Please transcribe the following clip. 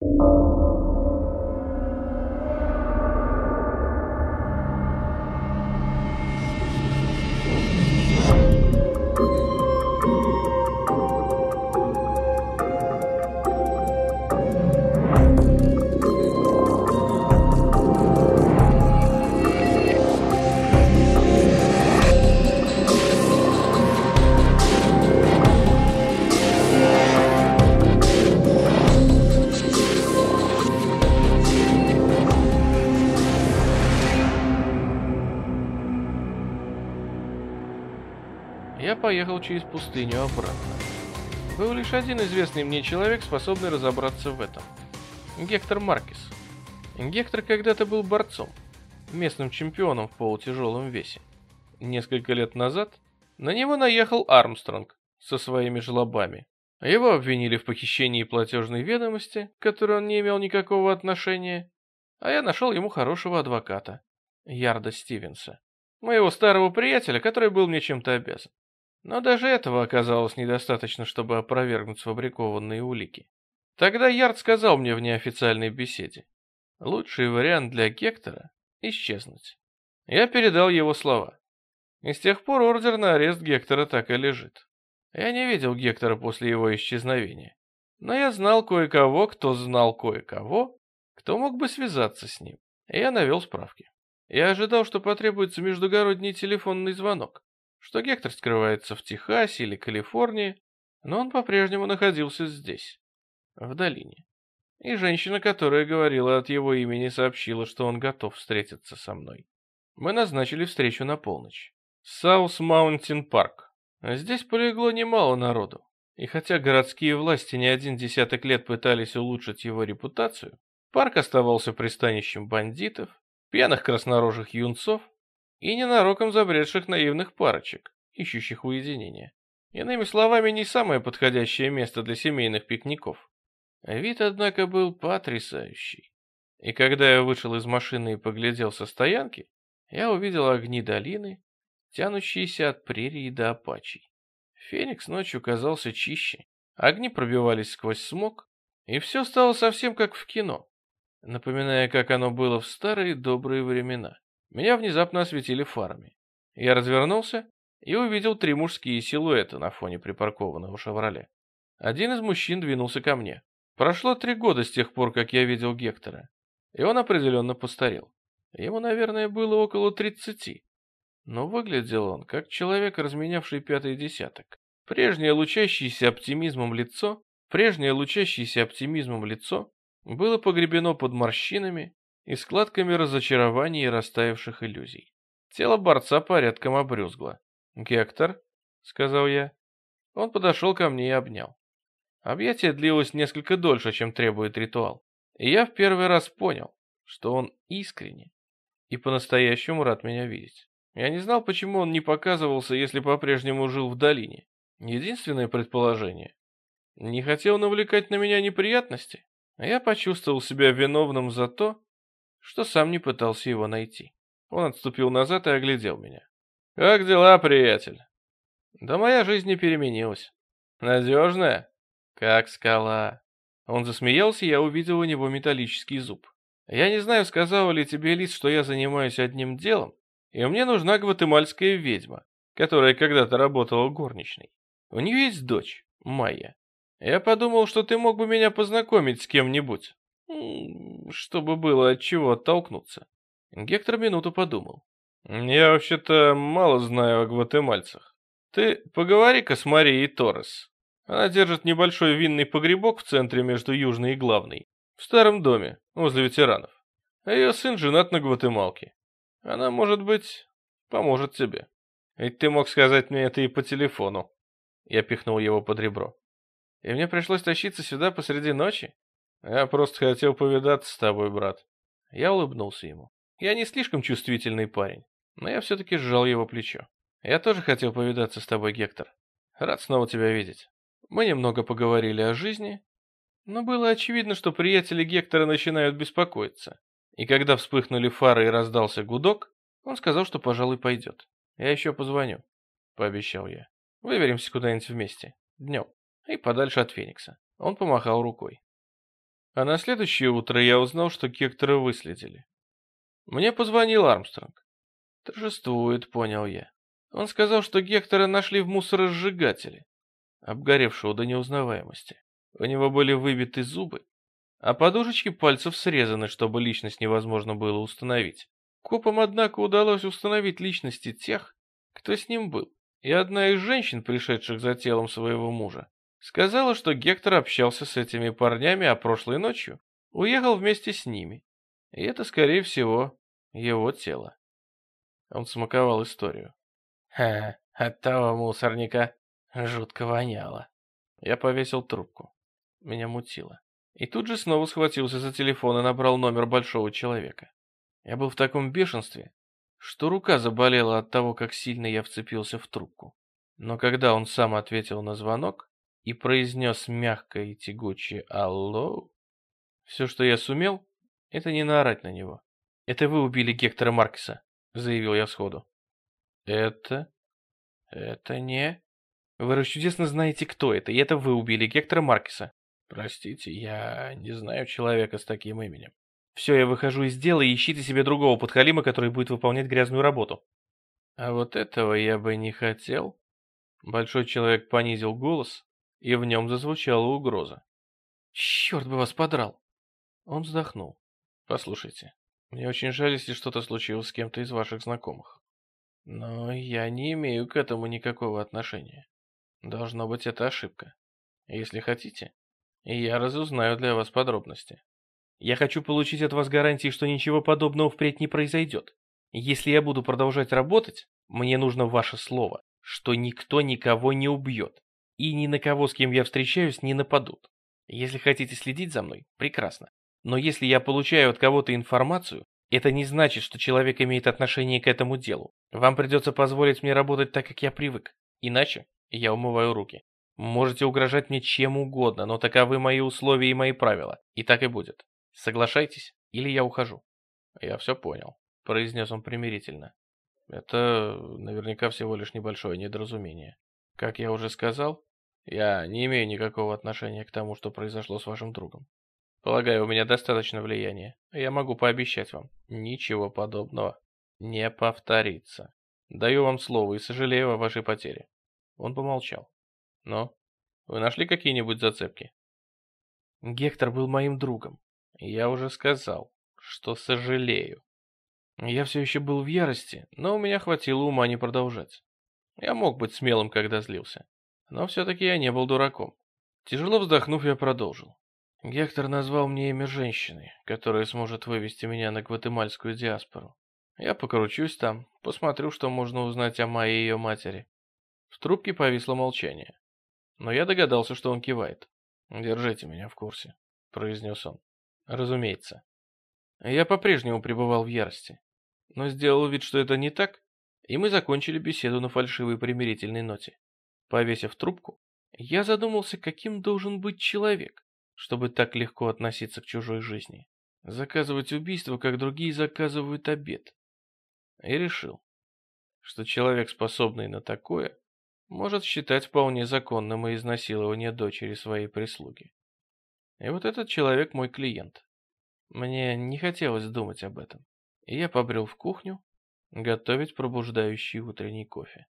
you Я поехал через пустыню обратно. Был лишь один известный мне человек, способный разобраться в этом. Гектор Маркес. Гектор когда-то был борцом, местным чемпионом в полутяжелом весе. Несколько лет назад на него наехал Армстронг со своими жлобами. Его обвинили в похищении платежной ведомости, к которой он не имел никакого отношения, а я нашел ему хорошего адвоката, Ярда Стивенса, моего старого приятеля, который был мне чем-то обязан. Но даже этого оказалось недостаточно, чтобы опровергнуть сфабрикованные улики. Тогда Ярд сказал мне в неофициальной беседе, лучший вариант для Гектора — исчезнуть. Я передал его слова. И с тех пор ордер на арест Гектора так и лежит. Я не видел Гектора после его исчезновения. Но я знал кое-кого, кто знал кое-кого, кто мог бы связаться с ним. Я навел справки. Я ожидал, что потребуется междугородний телефонный звонок что Гектор скрывается в Техасе или Калифорнии, но он по-прежнему находился здесь, в долине. И женщина, которая говорила от его имени, сообщила, что он готов встретиться со мной. Мы назначили встречу на полночь. Саус Маунтин Парк. Здесь полегло немало народу. И хотя городские власти не один десяток лет пытались улучшить его репутацию, парк оставался пристанищем бандитов, пьяных краснорожих юнцов и ненароком забредших наивных парочек, ищущих уединения. Иными словами, не самое подходящее место для семейных пикников. Вид, однако, был потрясающий. И когда я вышел из машины и поглядел со стоянки, я увидел огни долины, тянущиеся от прерии до апачей. Феникс ночью казался чище, огни пробивались сквозь смог, и все стало совсем как в кино, напоминая, как оно было в старые добрые времена. Меня внезапно осветили фарами. Я развернулся и увидел три мужские силуэты на фоне припаркованного «Шевроле». Один из мужчин двинулся ко мне. Прошло три года с тех пор, как я видел Гектора, и он определенно постарел. Ему, наверное, было около тридцати. Но выглядел он, как человек, разменявший пятый десяток. Прежнее лучащееся оптимизмом лицо, прежнее лучащееся оптимизмом лицо было погребено под морщинами и складками разочарований и растаявших иллюзий. Тело борца порядком обрюзгло. «Гектор», — сказал я. Он подошел ко мне и обнял. Объятие длилось несколько дольше, чем требует ритуал. И я в первый раз понял, что он искренне и по-настоящему рад меня видеть. Я не знал, почему он не показывался, если по-прежнему жил в долине. Единственное предположение. Не хотел навлекать на меня неприятности. А я почувствовал себя виновным за то, что сам не пытался его найти. Он отступил назад и оглядел меня. «Как дела, приятель?» «Да моя жизнь не переменилась». «Надежная?» «Как скала». Он засмеялся, и я увидел у него металлический зуб. «Я не знаю, сказал ли тебе Лис, что я занимаюсь одним делом, и мне нужна гватемальская ведьма, которая когда-то работала горничной. У нее есть дочь, Майя. Я подумал, что ты мог бы меня познакомить с кем-нибудь чтобы было от чего оттолкнуться. Гектор минуту подумал. «Я вообще-то мало знаю о гватемальцах. Ты поговори-ка с Марией Торрес. Она держит небольшой винный погребок в центре между Южной и Главной, в старом доме, возле ветеранов. А ее сын женат на гватемалке. Она, может быть, поможет тебе. Ведь ты мог сказать мне это и по телефону». Я пихнул его под ребро. «И мне пришлось тащиться сюда посреди ночи? Я просто хотел повидаться с тобой, брат. Я улыбнулся ему. Я не слишком чувствительный парень, но я все-таки сжал его плечо. Я тоже хотел повидаться с тобой, Гектор. Рад снова тебя видеть. Мы немного поговорили о жизни, но было очевидно, что приятели Гектора начинают беспокоиться. И когда вспыхнули фары и раздался гудок, он сказал, что, пожалуй, пойдет. Я еще позвоню, пообещал я. Выберемся куда-нибудь вместе, днем, и подальше от Феникса. Он помахал рукой. А на следующее утро я узнал, что Гектора выследили. Мне позвонил Армстронг. Торжествует, понял я. Он сказал, что Гектора нашли в мусоросжигателе, обгоревшего до неузнаваемости. У него были выбиты зубы, а подушечки пальцев срезаны, чтобы личность невозможно было установить. Копам, однако, удалось установить личности тех, кто с ним был, и одна из женщин, пришедших за телом своего мужа, сказала, что Гектор общался с этими парнями, а прошлой ночью уехал вместе с ними. И это, скорее всего, его тело. Он смаковал историю. Ха, от того мусорника жутко воняло. Я повесил трубку. Меня мутило. И тут же снова схватился за телефон и набрал номер большого человека. Я был в таком бешенстве, что рука заболела от того, как сильно я вцепился в трубку. Но когда он сам ответил на звонок и произнес мягко и тягуче «Алло», все, что я сумел, это не наорать на него. «Это вы убили Гектора Маркеса», — заявил я сходу. «Это? Это не...» «Вы расчудесно знаете, кто это, и это вы убили Гектора Маркеса». «Простите, я не знаю человека с таким именем». «Все, я выхожу из дела и ищите себе другого подхалима, который будет выполнять грязную работу». «А вот этого я бы не хотел». Большой человек понизил голос, и в нем зазвучала угроза. «Черт бы вас подрал!» Он вздохнул. «Послушайте, мне очень жаль, если что-то случилось с кем-то из ваших знакомых. Но я не имею к этому никакого отношения. Должно быть, это ошибка. Если хотите, я разузнаю для вас подробности. Я хочу получить от вас гарантии, что ничего подобного впредь не произойдет. Если я буду продолжать работать, мне нужно ваше слово, что никто никого не убьет, и ни на кого, с кем я встречаюсь, не нападут. Если хотите следить за мной, прекрасно. Но если я получаю от кого-то информацию, это не значит, что человек имеет отношение к этому делу. Вам придется позволить мне работать так, как я привык. Иначе я умываю руки. Можете угрожать мне чем угодно, но таковы мои условия и мои правила. И так и будет. Соглашайтесь, или я ухожу. Я все понял, произнес он примирительно. Это наверняка всего лишь небольшое недоразумение. Как я уже сказал, я не имею никакого отношения к тому, что произошло с вашим другом. Полагаю, у меня достаточно влияния. Я могу пообещать вам, ничего подобного не повторится. Даю вам слово и сожалею о вашей потере. Он помолчал. Но вы нашли какие-нибудь зацепки? Гектор был моим другом. Я уже сказал, что сожалею. Я все еще был в ярости, но у меня хватило ума не продолжать. Я мог быть смелым, когда злился. Но все-таки я не был дураком. Тяжело вздохнув, я продолжил. Гектор назвал мне имя женщины, которая сможет вывести меня на гватемальскую диаспору. Я покручусь там, посмотрю, что можно узнать о Майе и ее матери. В трубке повисло молчание. Но я догадался, что он кивает. «Держите меня в курсе», — произнес он. «Разумеется». Я по-прежнему пребывал в ярости, но сделал вид, что это не так, и мы закончили беседу на фальшивой примирительной ноте. Повесив трубку, я задумался, каким должен быть человек, чтобы так легко относиться к чужой жизни. Заказывать убийство, как другие заказывают обед. И решил, что человек, способный на такое, может считать вполне законным и изнасилование дочери своей прислуги. И вот этот человек мой клиент. Мне не хотелось думать об этом. И я побрел в кухню готовить пробуждающий утренний кофе.